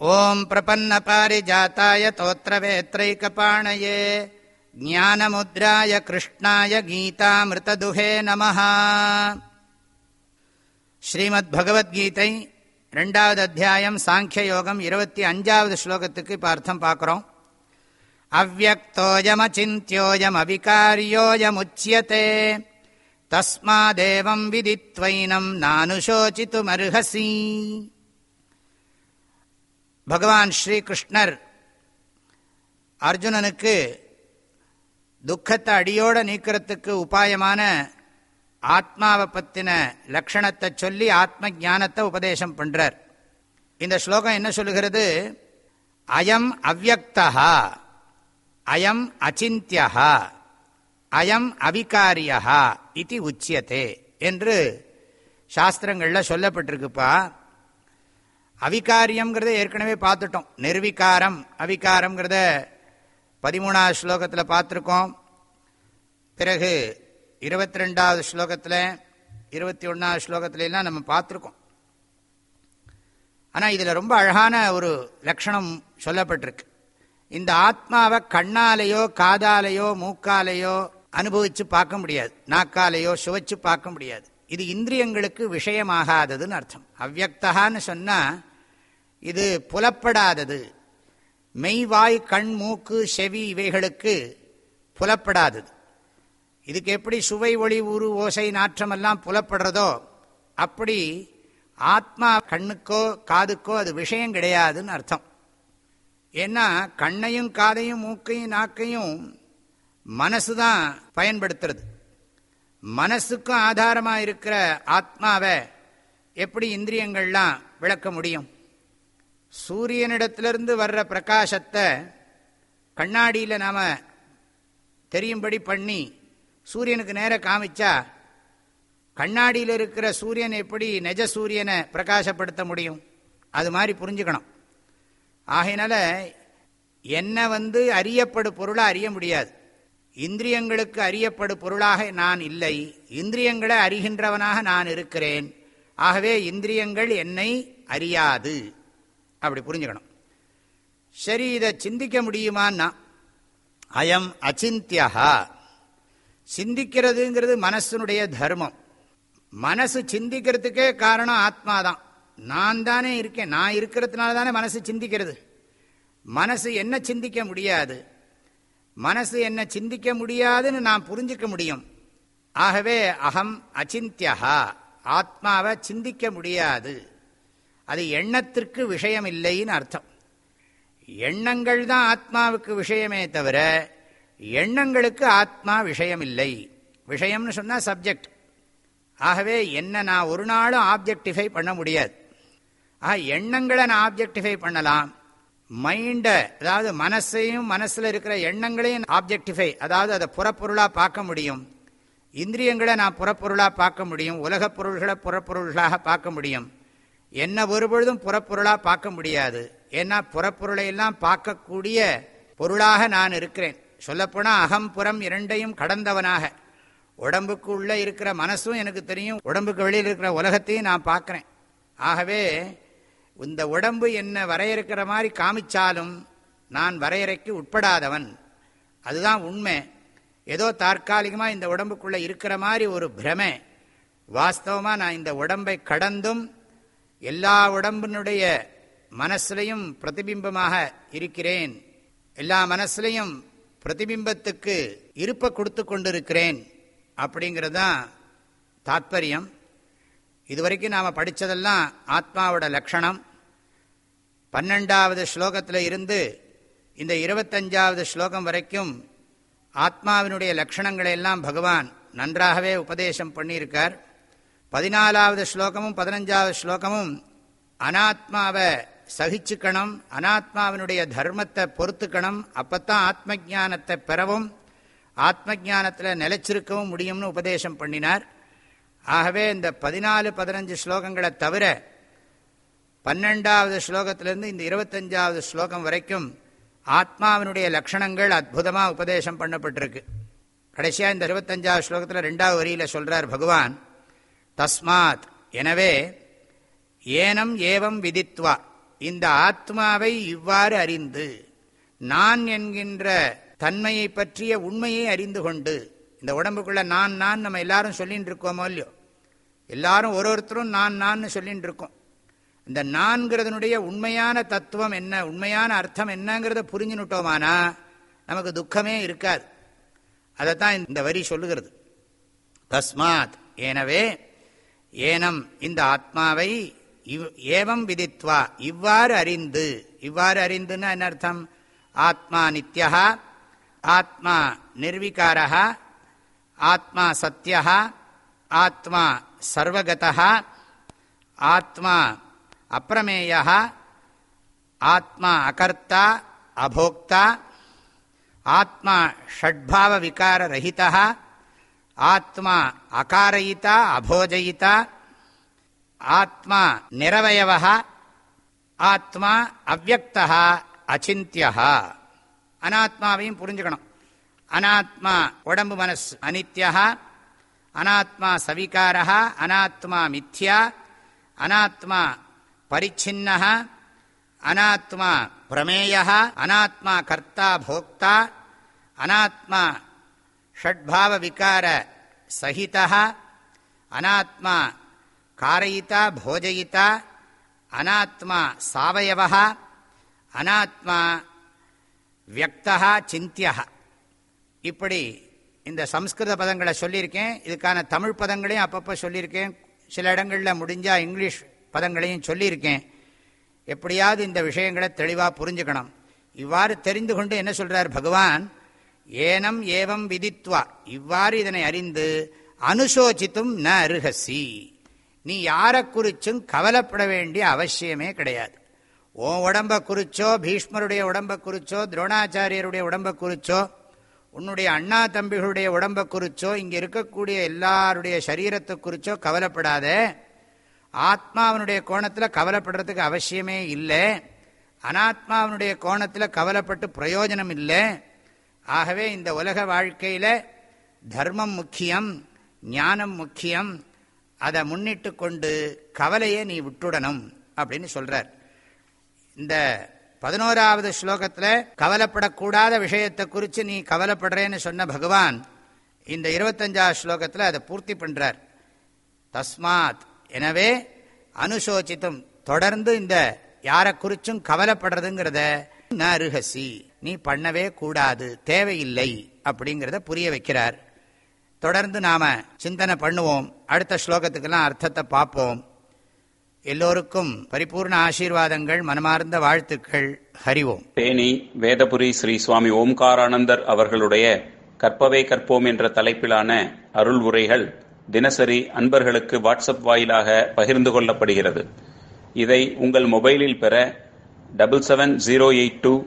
ॐ प्रपन्नपारिजाताय तोत्रवेत्रैकपाणये ज्ञानमुद्राय कृष्णाय गीतामृतदुहे नमः ஸ்ரீமத்பகவத்கீதை ரெண்டாவது அத்தியாயம் சாங்கியயோகம் இருபத்தி அஞ்சாவது ஸ்லோகத்துக்கு இப்போ அர்த்தம் பார்க்குறோம் அவ்வக்தோயமச்சிந்தியோயம் அவிகாரியோயமுச்சியதே தஸ்மாதேவம் விதித்வைனம் நானுஷோச்சித்துமர்ஹசி பகவான் ஸ்ரீகிருஷ்ணர் அர்ஜுனனுக்கு துக்கத்தை அடியோடு நீக்கிறதுக்கு உபாயமான ஆத்மாவை பற்றின லக்ஷணத்தை சொல்லி ஆத்ம ஜானத்தை உபதேசம் பண்ணுறார் இந்த ஸ்லோகம் என்ன சொல்லுகிறது? அயம் அவ்வக்தா அயம் அச்சிந்தியா அயம் அவிகாரியா இது உச்சியத்தே என்று சாஸ்திரங்களில் சொல்லப்பட்டிருக்குப்பா. அவிகாரியம்ங்கிறத ஏற்கனவே பார்த்துட்டோம். நிர்விகாரம் அவிகாரம்ங்கிறத பதிமூணாவது ஸ்லோகத்தில் பார்த்துருக்கோம். பிறகு இருபத்தி ரெண்டாவது ஸ்லோகத்தில் இருபத்தி ஒன்றாவது ஸ்லோகத்துலலாம் நம்ம பார்த்துருக்கோம். ஆனால் இதில் ரொம்ப அழகான ஒரு லட்சணம் சொல்லப்பட்டிருக்கு. இந்த ஆத்மாவை கண்ணாலேயோ காதாலேயோ மூக்காலேயோ அனுபவித்து பார்க்க முடியாது. நாக்காலேயோ சுவைச்சு பார்க்க முடியாது. இது இந்திரியங்களுக்கு விஷயமாகாததுன்னு அர்த்தம். அவ்வக்தகான்னு சொன்னால் இது புலப்படாதது. மெய்வாய் கண் மூக்கு செவி இவைகளுக்கு புலப்படாதது. இதுக்கு எப்படி சுவை ஒளி உரு ஓசை நாற்றமெல்லாம் புலப்படுறதோ அப்படி ஆத்மா கண்ணுக்கோ காதுக்கோ அது விஷயம் கிடையாதுன்னு அர்த்தம். ஏன்னா கண்ணையும் காதையும் மூக்கையும் நாக்கையும் மனசு தான் பயன்படுத்துறது. மனசுக்கும் ஆதாரமாக இருக்கிற ஆத்மாவை எப்படி இந்திரியங்கள்லாம் விளக்க முடியும்? சூரியனிடத்திலிருந்து வர்ற பிரகாசத்தை கண்ணாடியில் நாம் தெரியும்படி பண்ணி சூரியனுக்கு நேராக காமிச்சா கண்ணாடியில் இருக்கிற சூரியன் எப்படி நெஜ சூரியனை பிரகாசப்படுத்த முடியும்? அது மாதிரி புரிஞ்சுக்கணும். ஆகையினால என்ன வந்து அறியப்படு பொருளாக அறிய முடியாது. இந்திரியங்களுக்கு அறியப்படு பொருளாக நான் இல்லை. இந்திரியங்களை அறிகின்றவனாக நான் இருக்கிறேன். ஆகவே இந்திரியங்கள் என்னை அறியாது. அப்படி புரிஞ்சுக்கணும். சரி இதை சிந்திக்க முடியுமான்னா அயம் அச்சிந்தியா சிந்திக்கிறதுங்கிறது மனசனுடைய தர்மம். மனசு சிந்திக்கிறதுக்கே காரணம் ஆத்மா தான் நான் தானே இருக்கேன். நான் இருக்கிறதுனால தானே மனசு சிந்திக்கிறது. மனசு என்ன சிந்திக்க முடியாது? மனசு என்ன சிந்திக்க முடியாதுன்னு நான் புரிஞ்சிக்க முடியும். ஆகவே அகம் அச்சிந்தியா ஆத்மாவை சிந்திக்க முடியாது. அது எண்ணத்திற்கு விஷயம் இல்லைன்னு அர்த்தம். எண்ணங்கள் தான் ஆத்மாவுக்கு விஷயமே தவிர எண்ணங்களுக்கு ஆத்மா விஷயம் இல்லை விஷயம்னு சொன்னால் சப்ஜெக்ட் ஆகவே என்ன நான் ஒரு நாளும் ஆப்ஜெக்டிஃபை பண்ண முடியாது. ஆக எண்ணங்களை நான் ஆப்ஜெக்டிஃபை பண்ணலாம். மைண்டை அதாவது மனசையும் மனசில் இருக்கிற எண்ணங்களையும் ஆப்ஜெக்டிஃபை அதாவது அதை புறப்பொருளாக பார்க்க முடியும். இந்திரியங்களை நான் புறப்பொருளாக பார்க்க முடியும். உலகப் பொருள்களை புறப்பொருள்களாக பார்க்க முடியும். என்ன ஒருபொழுதும் புறப்பொருளாக பார்க்க முடியாது. ஏன்னா புறப்பொருளை எல்லாம் பார்க்கக்கூடிய பொருளாக நான் இருக்கிறேன். சொல்லப்போனால் அகம் புறம் இரண்டையும் கடந்தவனாக. உடம்புக்கு உள்ளே இருக்கிற மனசும் எனக்கு தெரியும். உடம்புக்கு வெளியில் இருக்கிற உலகத்தையும் நான் பார்க்குறேன். ஆகவே இந்த உடம்பு என்ன வரையறுக்கிற மாதிரி காமிச்சாலும் நான் வரையறைக்கு உட்படாதவன். அதுதான் உண்மை. ஏதோ தற்காலிகமாக இந்த உடம்புக்குள்ளே இருக்கிற மாதிரி ஒரு பிரமை. வாஸ்தவமாக நான் இந்த உடம்பை கடந்தும் எல்லா உடம்பினுடைய மனசுலையும் பிரதிபிம்பமாக இருக்கிறேன். எல்லா மனசுலையும் பிரதிபிம்பத்துக்கு இருப்ப கொடுத்து கொண்டிருக்கிறேன் அப்படிங்கிறது தான் தாத்பரியம். இதுவரைக்கும் நாம் படித்ததெல்லாம் ஆத்மாவோட லக்ஷணம் பன்னெண்டாவது ஸ்லோகத்தில் இருந்து இந்த இருபத்தஞ்சாவது ஸ்லோகம் வரைக்கும் ஆத்மாவினுடைய லக்ஷணங்களை எல்லாம் பகவான் நன்றாகவே உபதேசம் பண்ணியிருக்கார். பதினாலாவது ஸ்லோகமும் பதினஞ்சாவது ஸ்லோகமும் அனாத்மாவை சகிச்சுக்கணும் அனாத்மாவினுடைய தர்மத்தை பொறுத்துக்கணும் அப்பத்தான் ஆத்ம ஜானத்தை பெறவும் ஆத்ம ஜானத்தில் நிலைச்சிருக்கவும் முடியும்னு உபதேசம் பண்ணினார். ஆகவே இந்த பதினாலு பதினஞ்சு ஸ்லோகங்களை தவிர பன்னெண்டாவது ஸ்லோகத்திலிருந்து இந்த இருபத்தஞ்சாவது ஸ்லோகம் வரைக்கும் ஆத்மாவினுடைய லட்சணங்கள் அற்புதமாக உபதேசம் பண்ணப்பட்டிருக்கு. கடைசியாக இந்த இருபத்தஞ்சாவது ஸ்லோகத்தில் ரெண்டாவது வரியில் சொல்கிறார் பகவான் தஸ்மாத். எனவே ஏனம் ஏவம் விதித்வா. இந்த ஆத்மாவை இவ்வாறு அறிந்து நான் என்கின்ற தன்மையை பற்றிய உண்மையை அறிந்து கொண்டு இந்த உடம்புக்குள்ள நான் நான் நம்ம எல்லாரும் சொல்லிட்டு இருக்கோமோ இல்லையோ? எல்லாரும் ஒரு ஒருத்தரும் நான் நான் சொல்லிட்டு இருக்கோம். இந்த நான்கிறதுனுடைய உண்மையான தத்துவம் என்ன உண்மையான அர்த்தம் என்னங்கிறத புரிஞ்சுனுட்டோமானா நமக்கு துக்கமே இருக்காது. அதைத்தான் இந்த வரி சொல்லுகிறது. தஸ்மாத். எனவே ஏனம் இந்த ஆத்மாவை ஏவம் விதித்வா இவ்வாறு அறிந்து இவ்வாறு அறிந்துன்னா என்ன அர்த்தம்? ஆத்மா நித்யா ஆத்மா நிர்விகாரா ஆத்மா சத்தியா ஆத்மா சர்வகதா ஆத்மா அப்பிரமேயா ஆத்மா அகர்த்தா அபோக்தா ஆத்மா ஷட்பாவ விகாரரகிதா ஆத்மா அகாரயிதா அபோஜயிதா. ஆத்மா நிரவயவ ஆத்மா அவ்வக்தா அச்சிந்தியா அனாத்மாவையும் புரிஞ்சுக்கணும். அனாத்மா உடம்பு மனசு அனித்யா அனாத்மா சவிகாரா அனாத்மா மித்யா அனாத்மா பரிச்சின்ன அனாத்மா பிரமேய அனாத்மா கர்த்தா போக்தா அனாத்மா ஷட்பாவ விகார சகிதா அனாத்மா காரயிதா போஜயிதா அனாத்மா சாவயவா அனாத்மா வியக்தா சிந்தியா இப்படி இந்த சம்ஸ்கிருத பதங்களை சொல்லியிருக்கேன். இதுக்கான தமிழ் பதங்களையும் அப்பப்போ சொல்லியிருக்கேன். சில இடங்களில் முடிஞ்சால் இங்கிலீஷ் பதங்களையும் சொல்லியிருக்கேன். எப்படியாவது இந்த விஷயங்களை தெளிவாக புரிஞ்சுக்கணும். இவ்வாறு தெரிந்து கொண்டு என்ன சொல்கிறார் பகவான்? ஏனம் ஏவம் விதித்வா. இவ்வாறு இதனை அறிந்து அனுசோசித்தும் ந அருகசி. நீ யாரை குறிச்சும் கவலைப்பட வேண்டிய அவசியமே கிடையாது. உன் உடம்பை குறிச்சோ பீஷ்மருடைய உடம்பை குறிச்சோ துரோணாச்சாரியருடைய உடம்பை குறிச்சோ உன்னுடைய அண்ணா தம்பிகளுடைய உடம்பை குறிச்சோ இங்கே இருக்கக்கூடிய எல்லாருடைய சரீரத்தை குறிச்சோ கவலைப்படாத. ஆத்மாவனுடைய கோணத்தில் கவலைப்படுறதுக்கு அவசியமே இல்லை. அனாத்மாவனுடைய கோணத்தில் கவலைப்பட்டு பிரயோஜனம் இல்லை. ஆகவே இந்த உலக வாழ்க்கையில் தர்மம் முக்கியம் ஞானம் முக்கியம். அதை முன்னிட்டு கொண்டு கவலையை நீ விட்டுடணும் அப்படின்னு சொல்கிறார் இந்த பதினோராவது ஸ்லோகத்தில் கவலைப்படக்கூடாத விஷயத்தை குறித்து நீ கவலைப்படுறேன்னு சொன்ன பகவான் இந்த இருபத்தஞ்சாவது ஸ்லோகத்தில் அதை பூர்த்தி பண்ணுறார் தஸ்மாத். எனவே அனுசோசித்தும் தொடர்ந்து இந்த யாரை குறிச்சும் கவலைப்படுறதுங்கிறத ந அருகசி நீ பண்ணவே கூடாது தேவையில்லை அப்படிங்கிறத புரிய வைக்கிறார். தொடர்ந்து நாம் சிந்தனை பண்ணுவோம். அடுத்த ஸ்லோகத்துக்கெல்லாம் அர்த்தத்தை பார்ப்போம். எல்லோருக்கும் பரிபூர்ண ஆசீர்வாதங்கள் மனமார்ந்த வாழ்த்துக்கள். ஹரிவோம். தேனி வேதபுரி ஸ்ரீ சுவாமி ஓம்காரானந்தர் அவர்களுடைய கற்பவே கற்போம் என்ற தலைப்பிலான அருள் உரைகள் தினசரி அன்பர்களுக்கு வாட்ஸ்அப் வாயிலாக பகிர்ந்து கொள்ளப்படுகிறது. இதை உங்கள் மொபைலில் பெற double seven zero eight two